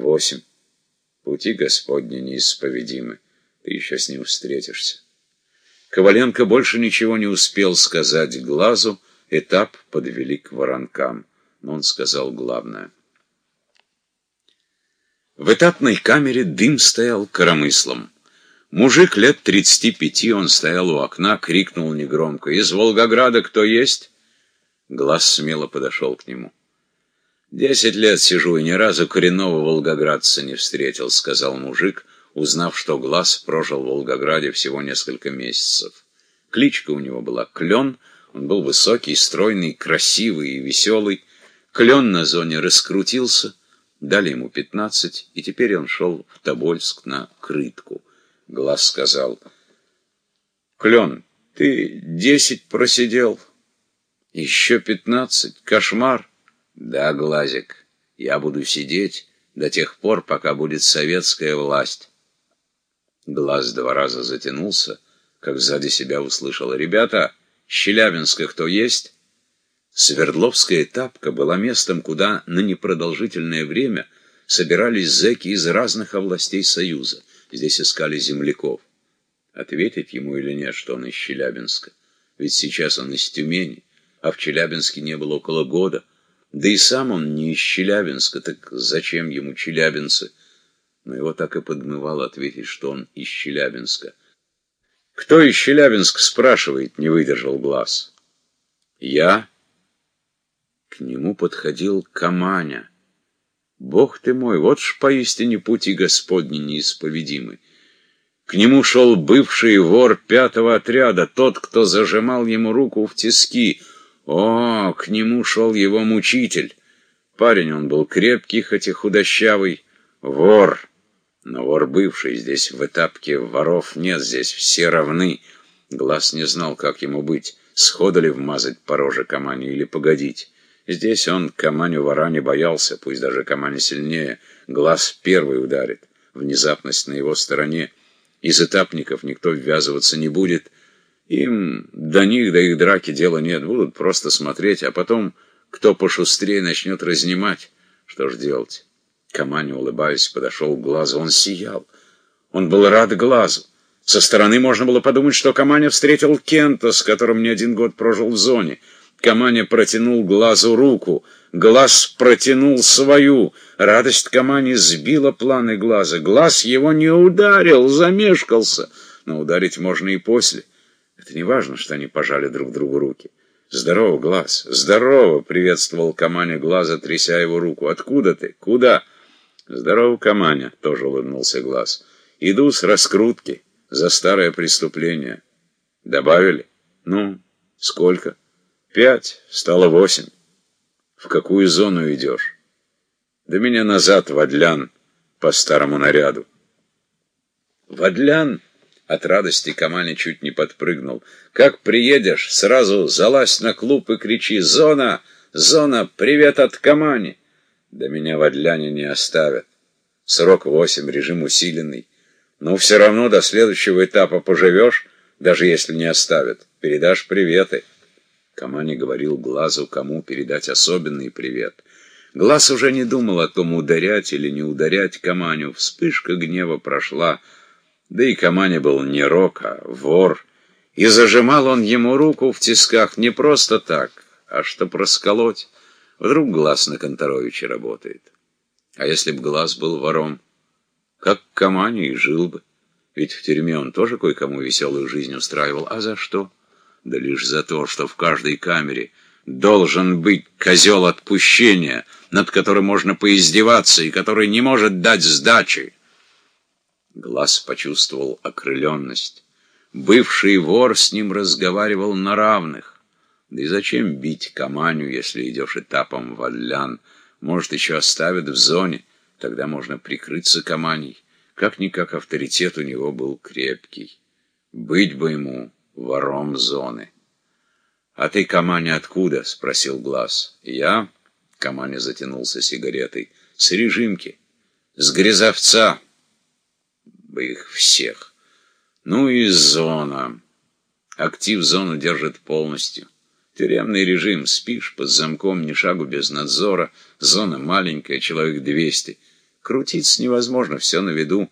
Восемь. Пути Господни неисповедимы. Ты еще с ним встретишься. Коваленко больше ничего не успел сказать глазу, этап подвели к воронкам. Но он сказал главное. В этапной камере дым стоял коромыслом. Мужик лет тридцати пяти, он стоял у окна, крикнул негромко. «Из Волгограда кто есть?» Глаз смело подошел к нему. «Десять лет сижу и ни разу коренного волгоградца не встретил», — сказал мужик, узнав, что Глаз прожил в Волгограде всего несколько месяцев. Кличка у него была Клен, он был высокий, стройный, красивый и веселый. Клен на зоне раскрутился, дали ему пятнадцать, и теперь он шел в Тобольск на крытку. Глаз сказал, «Клен, ты десять просидел, еще пятнадцать, кошмар». Да, Глазик, я буду сидеть до тех пор, пока будет советская власть. Глаз два раза затянулся, как сзади себя услышал. «Ребята, с Челябинска кто есть?» Свердловская тапка была местом, куда на непродолжительное время собирались зэки из разных областей Союза. Здесь искали земляков. Ответить ему или нет, что он из Челябинска? Ведь сейчас он из Тюмени, а в Челябинске не было около года. Да и сам он не из Челябинска, так зачем ему челябинцы? Но его так и подмывало ответить, что он из Челябинска. «Кто из Челябинска?» — спрашивает, не выдержал глаз. «Я?» К нему подходил Каманя. «Бог ты мой, вот ж поистине пути Господни неисповедимы». К нему шел бывший вор пятого отряда, тот, кто зажимал ему руку в тиски — о, к нему шел его мучитель. Парень он был крепкий, хоть и худощавый, вор. Но вор бывший, здесь в этапке воров нет, здесь все равны. Глаз не знал, как ему быть, сходу ли вмазать по роже Камани или погодить. Здесь он Каманю вора не боялся, пусть даже Камани сильнее. Глаз первый ударит. Внезапность на его стороне. Из этапников никто ввязываться не будет — им до них, до их драки дела нет, будут просто смотреть, а потом кто пошустрее начнет разнимать. Что ж делать? Камани, улыбаясь, подошел к глазу. Он сиял. Он был рад глазу. Со стороны можно было подумать, что Каманя встретил Кента, с которым не один год прожил в зоне. Каманя протянул глазу руку. Глаз протянул свою. Радость Камани сбила планы глаза. Глаз его не ударил, замешкался. Но ударить можно и после. Это не важно, что они пожали друг другу руки. «Здорово, Глаз! Здорово!» — приветствовал Каманя Глаза, тряся его руку. «Откуда ты? Куда?» «Здорово, Каманя!» — тоже улыбнулся Глаз. «Иду с раскрутки за старое преступление». «Добавили?» «Ну, сколько?» «Пять. Стало восемь». «В какую зону идешь?» «Да меня назад, в Адлян, по старому наряду». «В Адлян?» От радости Камани чуть не подпрыгнул. «Как приедешь, сразу залазь на клуб и кричи «Зона! Зона! Привет от Камани!» Да меня в Адляне не оставят. Срок восемь, режим усиленный. Но все равно до следующего этапа поживешь, даже если не оставят. Передашь приветы. Камани говорил Глазу, кому передать особенный привет. Глаз уже не думал о том, ударять или не ударять Каманю. Вспышка гнева прошла. Да и Камани был не рок, а вор. И зажимал он ему руку в тисках не просто так, а чтоб расколоть. Вдруг глаз на Конторовиче работает. А если б глаз был вором, как Камани и жил бы. Ведь в тюрьме он тоже кое-кому веселую жизнь устраивал. А за что? Да лишь за то, что в каждой камере должен быть козел отпущения, над которым можно поиздеваться и который не может дать сдачи. Глаз почувствовал окрыленность. Бывший вор с ним разговаривал на равных. Да и зачем бить Каманю, если идешь этапом в Адлян? Может, еще оставят в зоне, тогда можно прикрыться Каманей. Как-никак авторитет у него был крепкий. Быть бы ему вором зоны. «А ты, Каманя, откуда?» — спросил Глаз. «Я?» — Каманя затянулся сигаретой. «С режимки. С Грязовца» бы их всех. Ну и зона. Актив зону держит полностью. Тюремный режим. Спишь под замком, ни шагу без надзора. Зона маленькая, человек двести. Крутиться невозможно, все на виду.